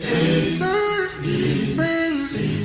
Sun rays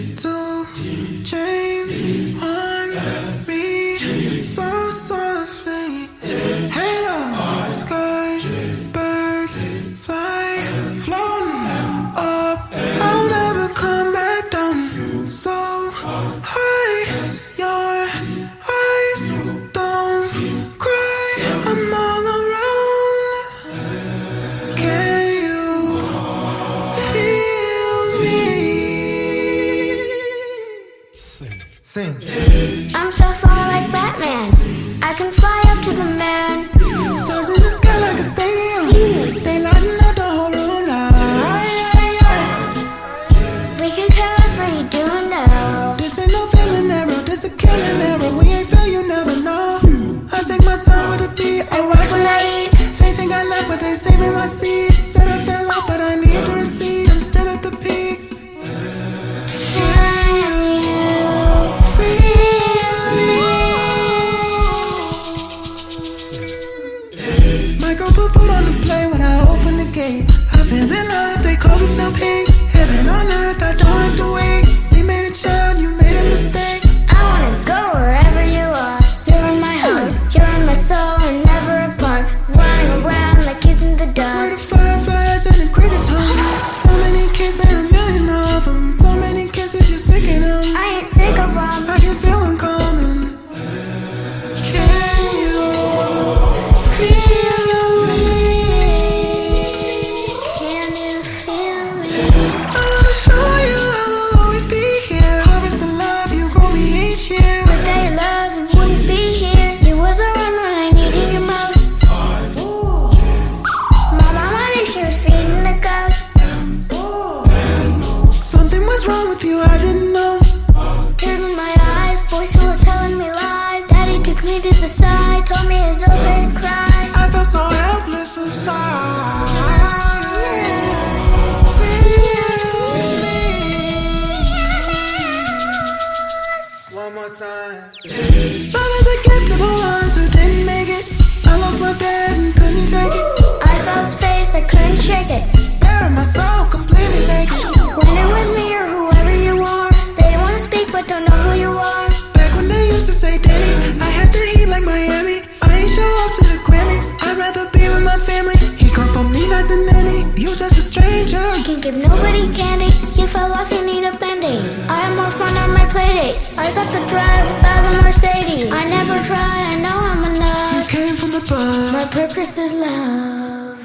Sing. Sing. I'm so far like Batman. I can fly up to the man. Stars in the sky like a stadium. They lighten up the whole room now. Aye, aye, aye. We can care less what you do now. This ain't no feeling error. This a killing error. We ain't fail, you never know. I take my time with a put food took me to the side, told me it's okay to cry. I felt so helpless inside. One more time. Love is a gift to the ones who didn't make it. I lost my dad and couldn't take it. I saw his face, I couldn't shake it. Family. He come for me, not the nanny. You just a stranger. Can't give nobody candy. You fell off, you need a band-aid. I have more fun on my playdates. I got the drive without the Mercedes. I never try, I know I'm enough. You came from above. My purpose is love.